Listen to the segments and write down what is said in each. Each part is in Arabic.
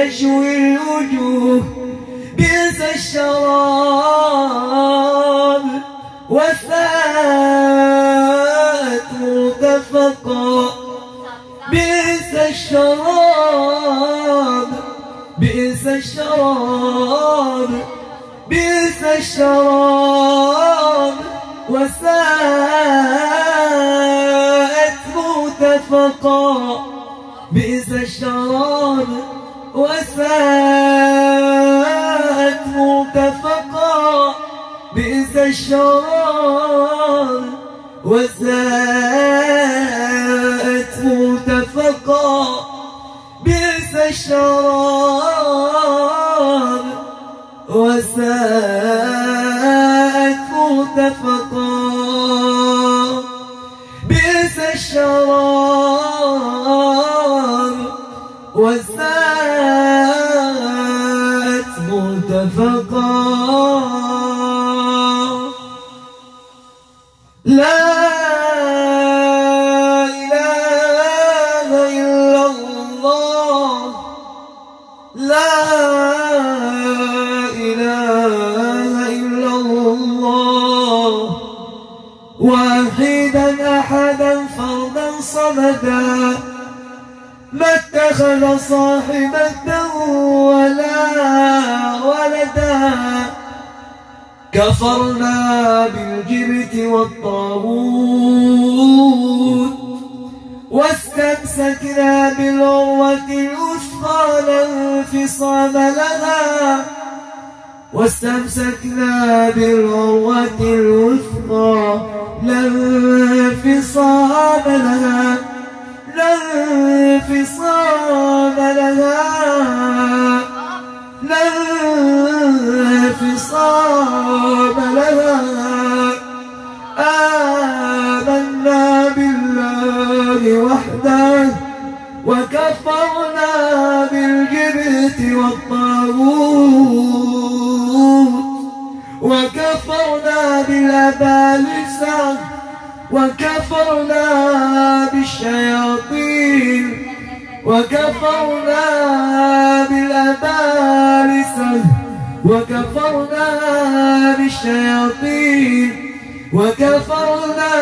يشوي الوجوه بئس الشراب وساءت مرتفقا. بئس الشراب بئس الشراب بئس الشراب وساءت مرتفقا. بئس الشراب وساءت مرتفقا بئس الشراب وساءت مرتفقا بئس الشراب وساءت مرتفقا بئس الشراب وساءت صمدا ما اتخذ صاحبة ولا ولدا. كفرنا بالجبت والطاغوت واستمسكنا بالعروة الوثقى لا انفصام لها. واستمسكنا بالعروة الوثقى لا انفصام لها. انفصام لها لا انفصام لها آمنا بالله وحده وكفرنا بالجبت والطاغوت. وكفرنا بالأبالسة. وكفرنا بالشياطين. وكفرنا بالأبالسة وكفرنا بالشياطين وكفرنا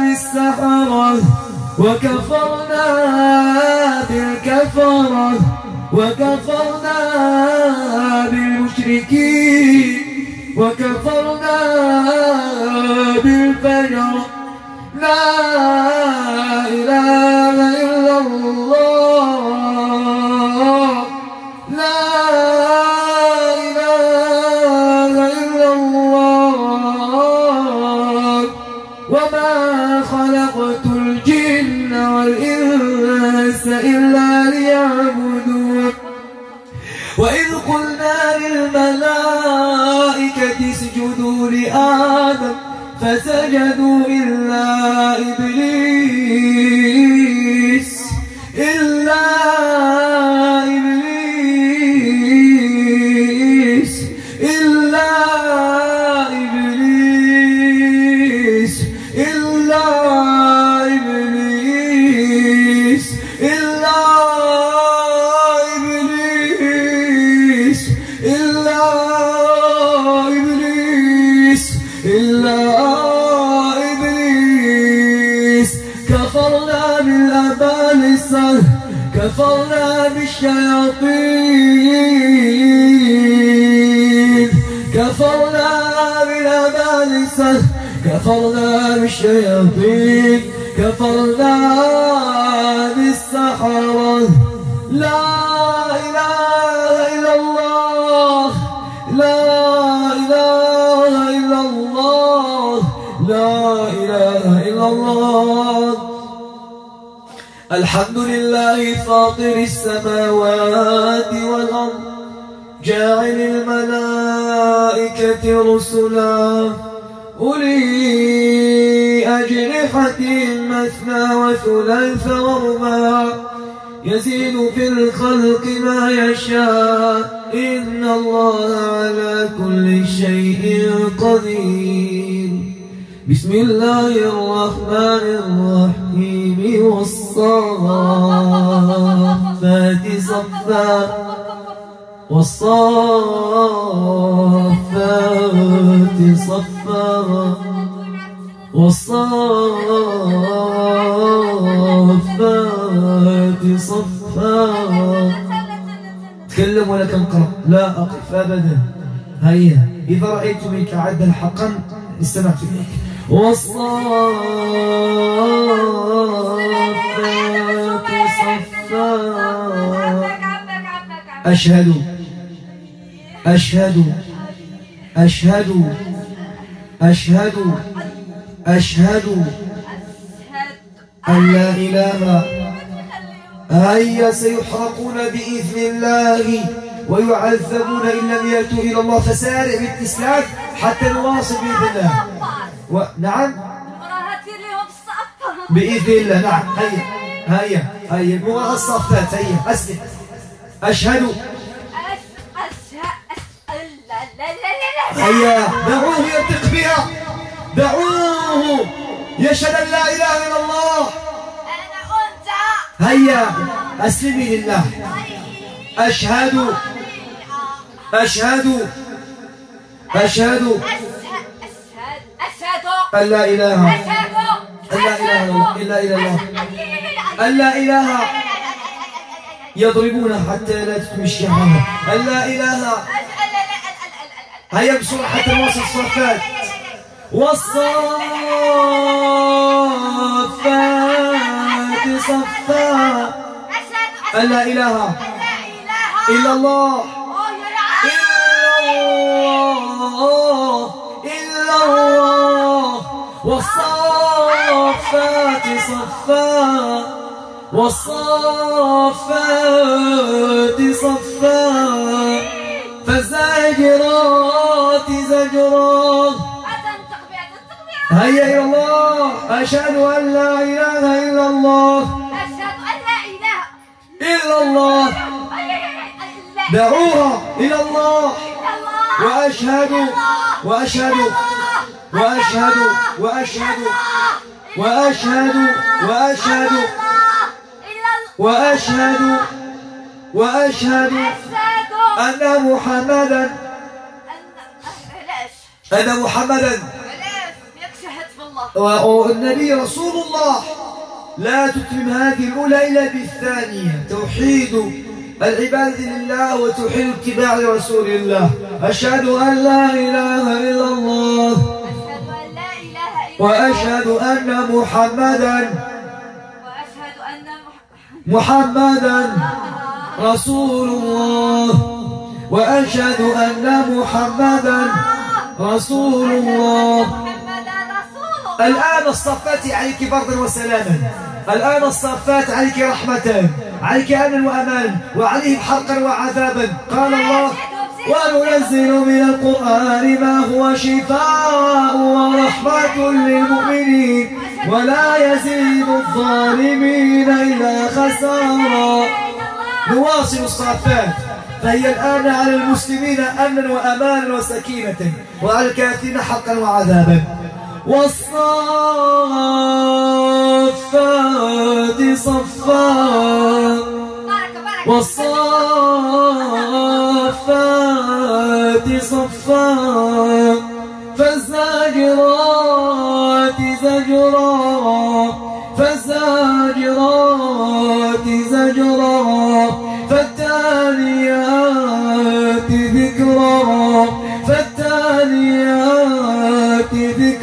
بالسحرة وكفرنا بالكفرة وكفرنا بالمشركين وكفرنا بالفجر. لا إله كفرنا بالأبالسة كفرنا بالشياطين كفرنا بالسحرة. لا إله إلا الله لا إله إلا الله لا إله إلا الله. الحمد لله فاطر السماوات والأرض. جاعل الملائكة رسلا. أولي أجنحة مثنى وثلاث ورباع. يزيد في الخلق ما يشاء. إن الله على كل شيء قدير. بسم الله الرحمن الرحيم. والصافات صفا. والصافات صفا والصافات صفا تكلم ولا تنقرأ لا أقف أبدا. هيا إذا رأيت منك عدا حقا استمعت إليك. والصافات صفا. أشهد أشهد أشهد أشهد أشهد أن لا إله هيا سيحرقون بإذن الله ويعذبون إن لم يأتوا إلى الله فسارع بالتسلات حتى نواصل بإذن الله. و... نعم؟ بإذن الله. نعم. هيا هيا هيا. المرأة الصفات هيا أسلم أشهد هيا دعوه ينطق بها. دعوه. يشهد أن لا إله إلا الله. هيا أسلمي لله. أشهد. أشهد. أشهد. أن لا إله. أن لا إله إلا إلا الله أن لا إله. يضربون حتى لا تمشي عنها أن لا إله. هيا بسرعة حتى نوصل الصفات والصفات صفا لا إله إلا الله. إلا الله. والصفات صفا والصفات صفا فالزاجرات زجرا هيا إلى الله. أشهد أن لا إله إلا الله. أشهد أن لا إله إلا الله. دعوها إلى الله. وأشهد وأشهد وأشهد وأشهد وأشهد وأشهد وأشهد وأشهد أن محمدا أن محمدا. والنبي رسول الله. لا تتم هذه الأولى إلا بالثانية. توحيد العبادة لله وتوحيد اتباع رسول الله. أشهد أن لا إله إلا الله. وأشهد أن محمدا. محمدا رسول الله. وأشهد أن محمدا رسول الله. الآن الصفات عليك بردا وسلاما. الآن الصفات عليك رحمة عليك أمنا وأمان وعليهم حقا وعذابا. قال الله وننزل من القرآن ما هو شفاء ورحمة للمؤمنين ولا يزيد الظالمين إلا خسارا. نواصل الصفات. فهي الآن على المسلمين أمنا وأمانا وسكينة وعلى الكافرين حقا وعذابا. والصفات صفا. والصفات صفا. فالزاجرات زجرا. فالزاجرات زجرا.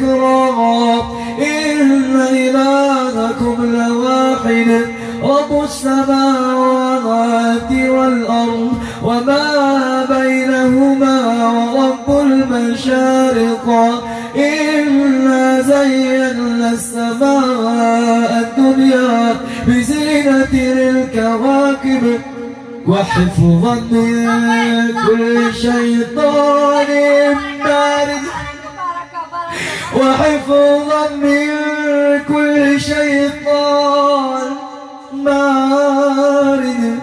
ذكرا إن إلهكم لواحد رب السماوات والأرض وما بينهما ورب المشارق. إنا زينا السماء الدنيا بزينة للكواكب وحفظا من كل شيطان بارد وحفظا من كل شيطان مارد.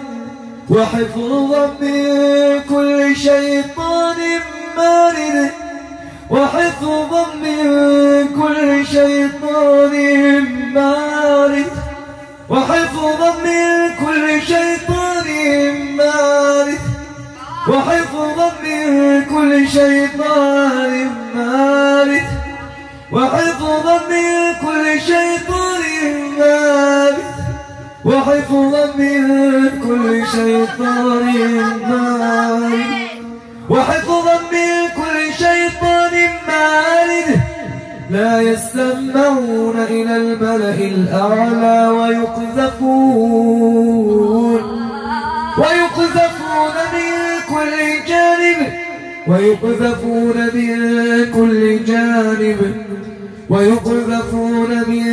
وحفظا من كل شيطان مارد. وحفظا من كل شيطان مارد. وحفظا من كل شيطان كل شيطان مارد. وحفظا من كل شيطان مارد وحفظا من كل شيطان مارد وحفظا من كل شيطان مارد لا يستمعون إلى الملأ الأعلى ويقذفون. ويقذفون من كل جانب. ويقذفون من كل جانب. ويقذفون من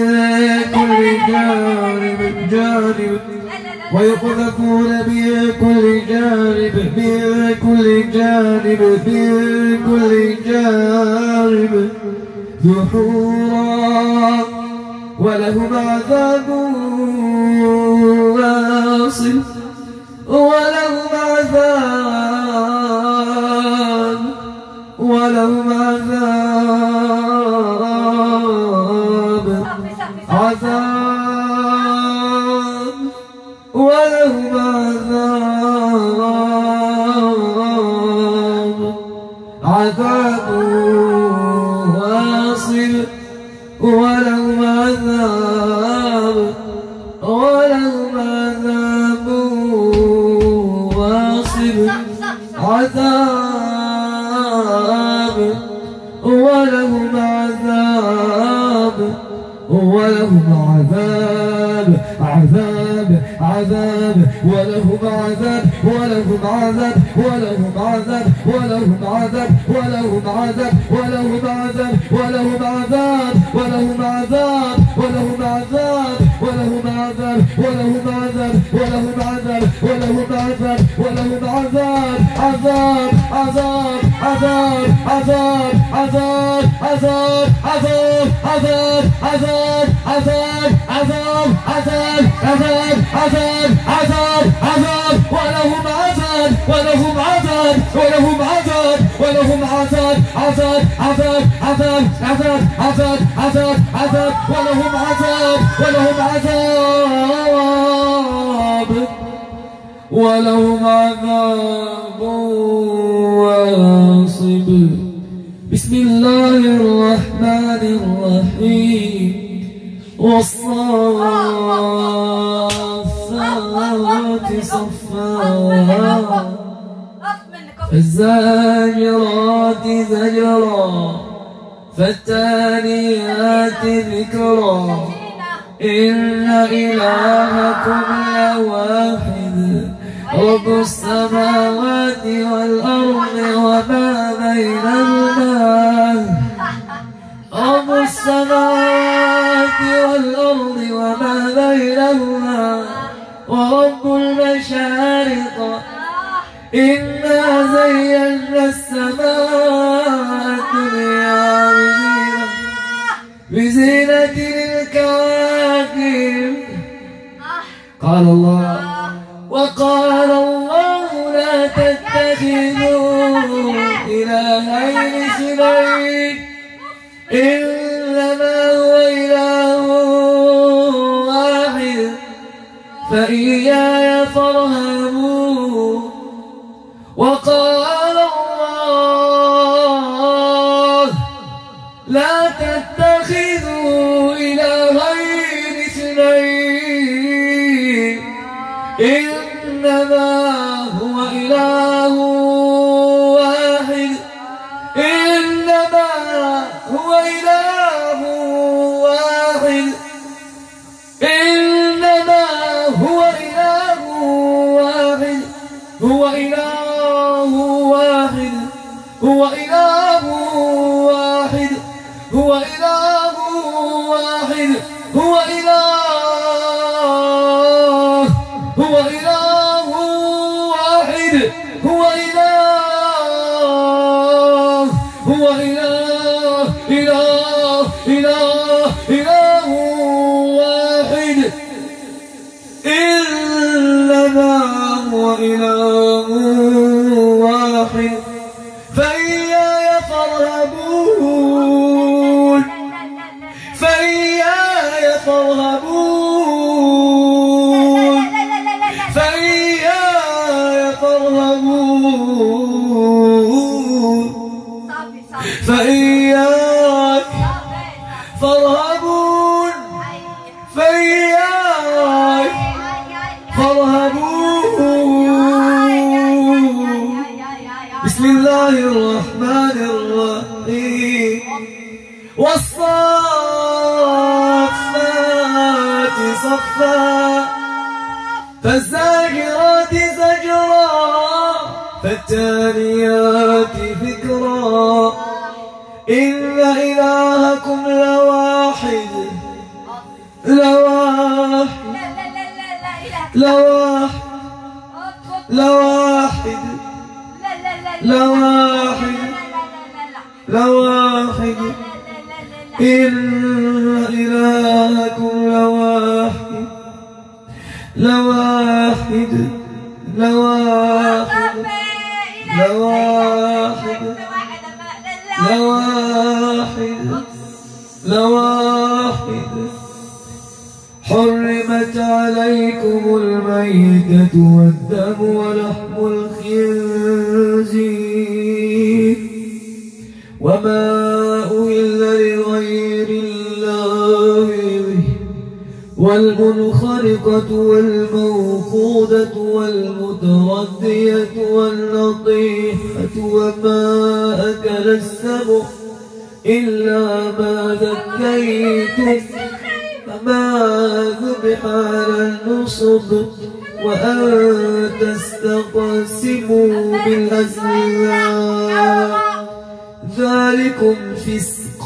كل جانب جانب. ويقذفون من كل جانب من كل جانب من كل جانب. دحورا ولهم عذاب واصل ولهم عذاب ولهم عذاب عذاب عذاب عذاب عذاب عذاب عذاب عذاب عذاب عذاب عذاب عذاب عذاب عذاب عذاب ولهم عذاب ولهم عذاب ولهم عذاب ولهم عذاب عذاب عذاب عذاب عذاب عذاب عذاب عذاب ولهم عذاب ولهم عذاب ولهم عذاب والصافات صفا الزاجرات زجرا فالتاليات ذكرا إن إلهكم لواحد رب السماوات والأرض وما بينهما السماوات والأرض وما بينهما ورب المشارق. إنا زينا السماء الدنيا بزينة الكواكب قال الله. وقال الله لا تتخذوا إلهين اثنين صفا فالزاجرات زجرا فالتاليات ذكرا. إن إلهكم لواحد لواحد لواحد لواحد لواحد لواحد. إن إلهكم لواحد لواحد لواحد لواحد لواحد لواحد حرمت عليكم الميتة والدم ولحم الخنزير وما والمنخرقة والموقودة والمتردية والنطيحة وما أكل السبع إلا ما ذكيتم فما ذبح على النصب وأن تستقسموا بالأزلام ذلكم فسق.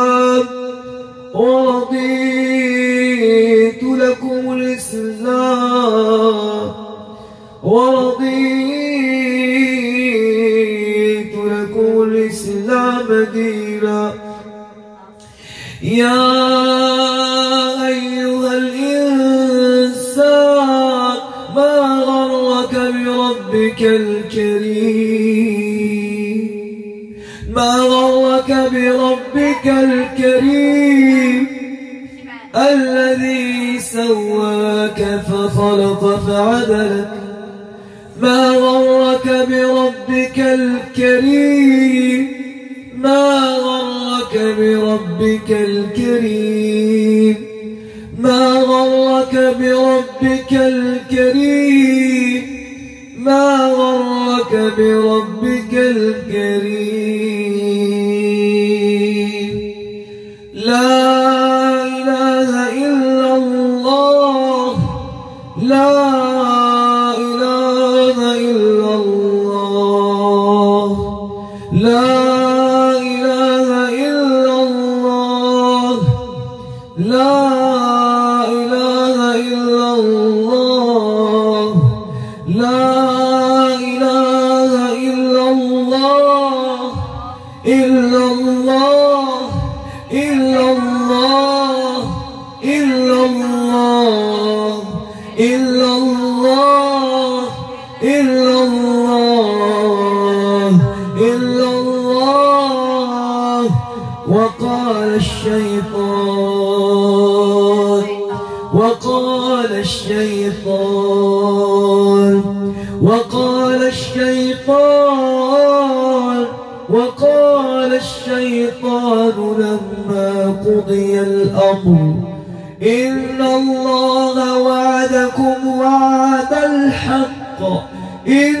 دينا يا لا إله الشيطان وقال الشيطان وقال الشيطان وقال الشيطان لما قضي الأمر. إن الله وعدكم وعد الحق. إن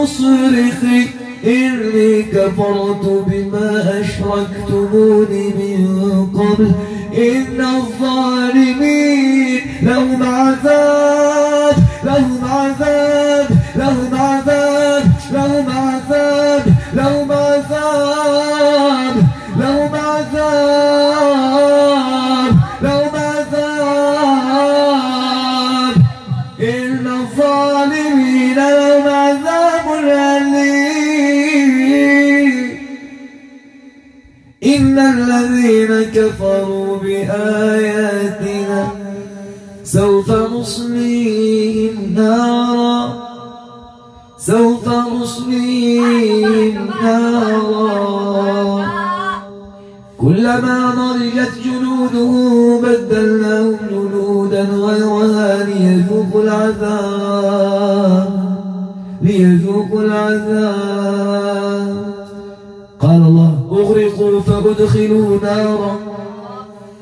أنتم بمصرخي إني كفرت بما أشركتموني من قبل. إن الظالمين لهم عذاب لهم عذاب. إن الذين كفروا بآياتنا سوف نصليهم نارا سوف نصليهم نارا كلما ضرجت جنوده بدلناهم جنودا غيرها ليذوقوا العذاب ليذوقوا العذاب فأدخلوا نارا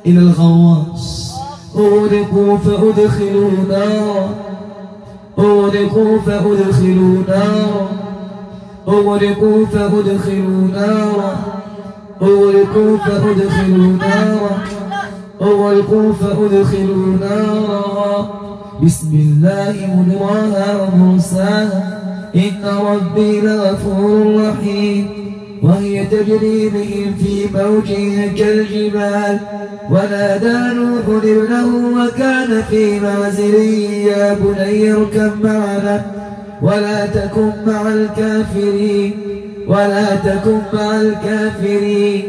إلى الغواص. أغرقوا فأدخلوا نارا. أغرقوا فأدخلوا نارا. أغرقوا فأدخلوا نارا. أغرقوا فأدخلوا نارا. أغرقوا فأدخلوا نارا. بسم الله مجراها ومرساها. إن ربي لغفور رحيم. وهي تجري بهم في موجها كالجبال. ونادى نوح ابنه وكان في معزل يا بني اركب معنا ولا تكن مع الكافرين ولا تكن مع الكافرين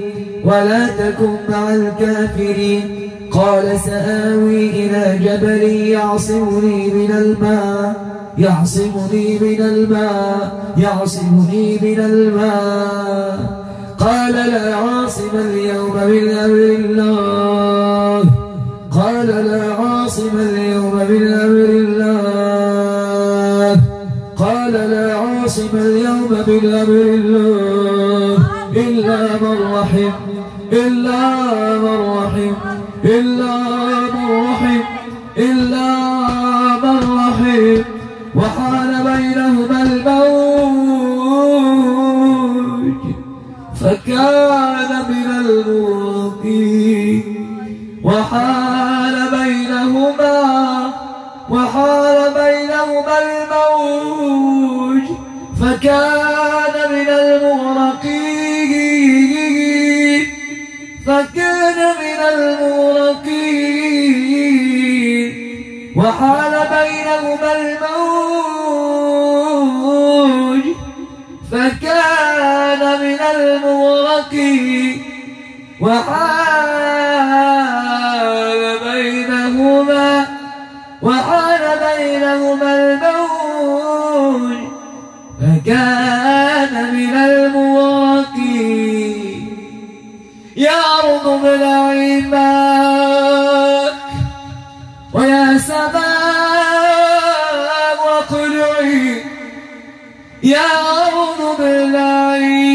ولا تكن مع الكافرين. قال سآوي إلى جبل يعصمني من الماء يعصمني من الماء يعصمني من الماء. قال لا عاصم اليوم من أمر الله. قال لا عاصم اليوم من أمر الله. قال لا عاصم اليوم من أمر الله. إلا من رحم إلا من رحم. إلا من رحم إلا من رحم وحال بينهما الموج فكان من المغرقين وحال بينهما وحال بينهما الموج فكان المغرقين وحال بينهما وحال بينهما الموج فكان من المغرقين يا أرض ابلعي ويا سماء واقلعي يا أرض ابلعي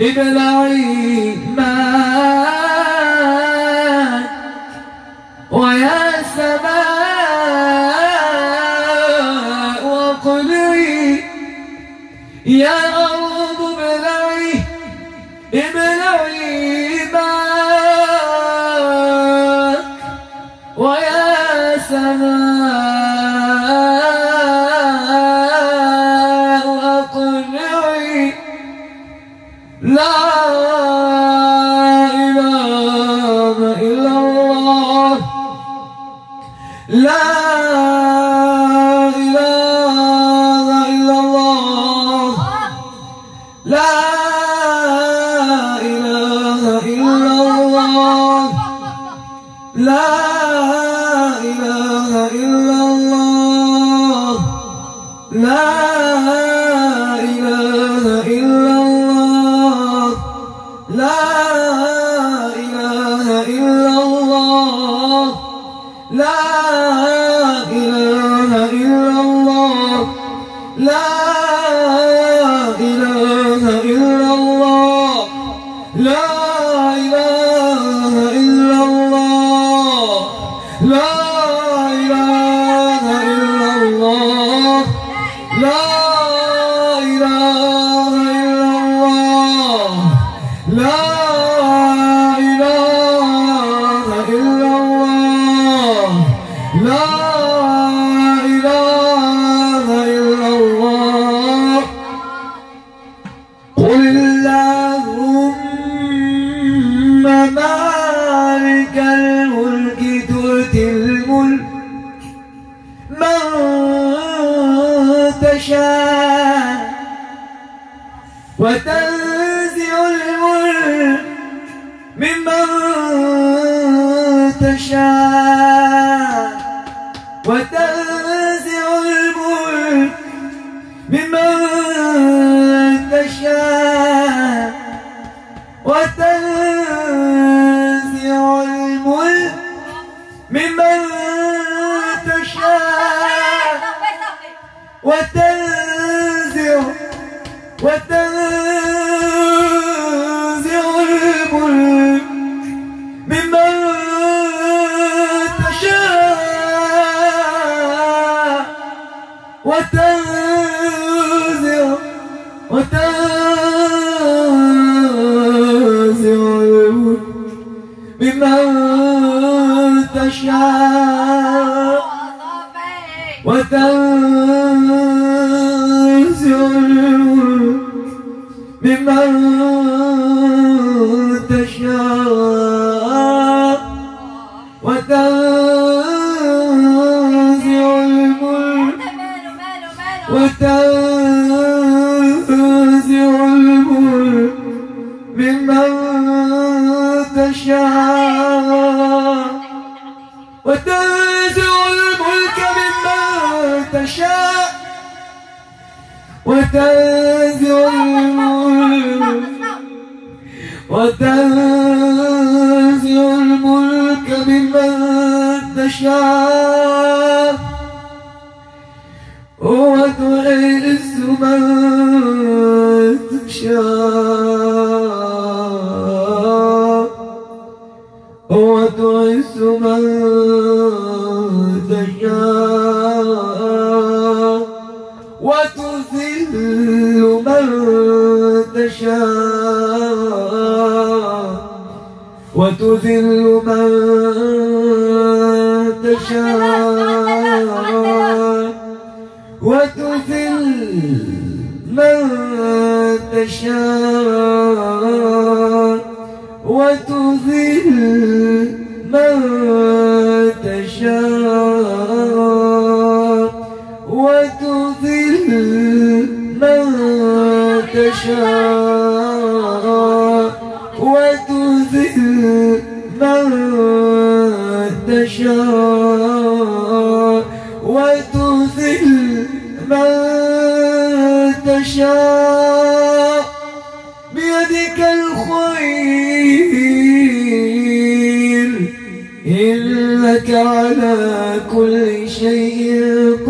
إبلعي ماءك ويا سماء وتذل من تشاء وتذل من تشاء وتذل من تشاء على كل شيء قدير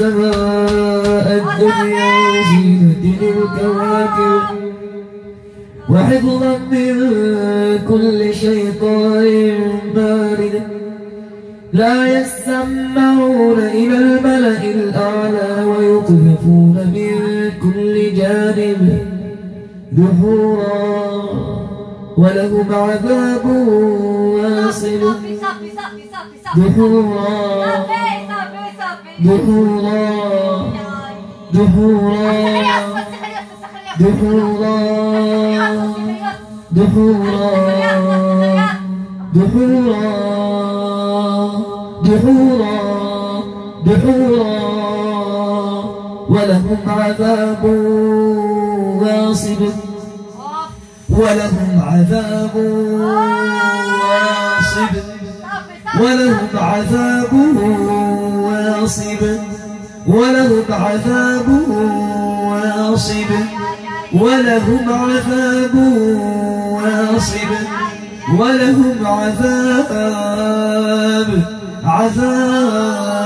السماء الدنيا بزينة الكواكب. وحفظا من كل شيطان مارد. لا يسمعون إلى الملأ الأعلى ويقذفون من كل جانب دحورا. ولهم عذاب واصل دحورا. دحورا دحورا دحورا دحورا دحورا دحورا دحورا ولهم عذاب واصب. ولهم عذاب واصب. ولهم عذاب واصب. ولهم عذاب واصب. ولهم عذاب واصب. ولهم عذاب. عذاب.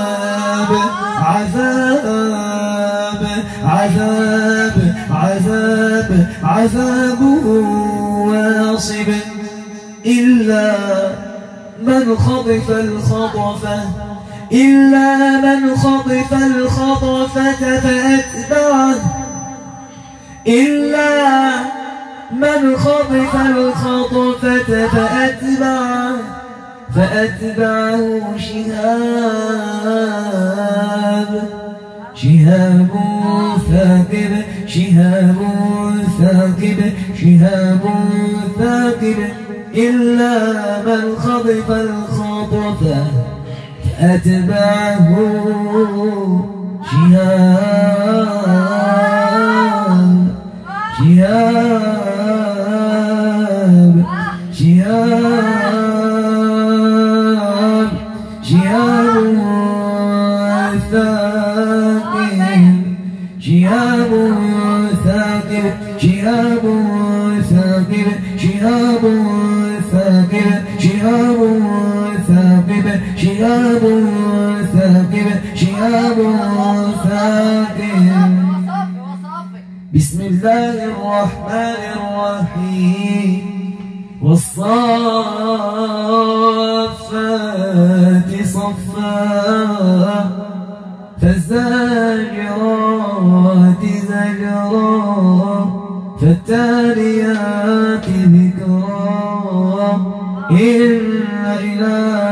عذاب. عذاب. عذاب. عذاب واصب. إلا من خطف الخطفة إلا من خطف الخطفة فأتبعه. إلا من خطف الخطفة فأتبعه. فأتبعه شهاب. شهاب ثاقب شهاب ثاقب شهاب ثاقب. إلا من خطف الخطفة فأتبعه شهاب شهاب. شهاب ثاقب شهاب ثاقب شهاب ثاقب. بسم الله الرحمن الرحيم. والصافات صفا. فالزاجرات زجرا. فالتاليات إن إلهكم